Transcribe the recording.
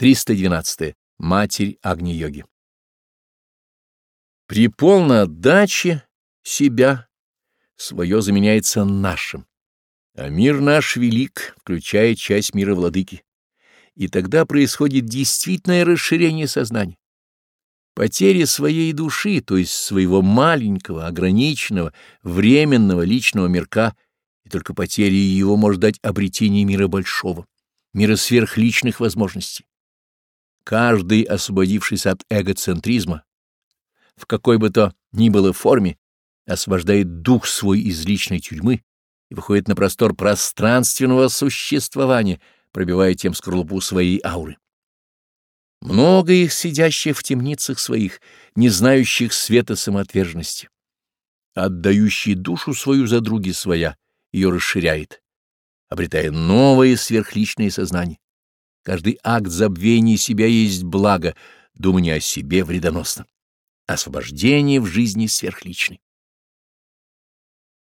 312. Матерь Агни-йоги. При полной отдаче себя свое заменяется нашим, а мир наш велик, включая часть мира владыки, и тогда происходит действительное расширение сознания. Потеря своей души, то есть своего маленького, ограниченного, временного личного мирка, и только потеря его может дать обретение мира большого, мира сверхличных возможностей каждый, освободившись от эгоцентризма, в какой бы то ни было форме, освобождает дух свой из личной тюрьмы и выходит на простор пространственного существования, пробивая тем скорлупу своей ауры. Много их сидящих в темницах своих, не знающих света самоотверженности. Отдающий душу свою за други своя, ее расширяет, обретая новое сверхличное сознание. Каждый акт забвения себя есть благо, думание о себе вредоносно. Освобождение в жизни сверхличной.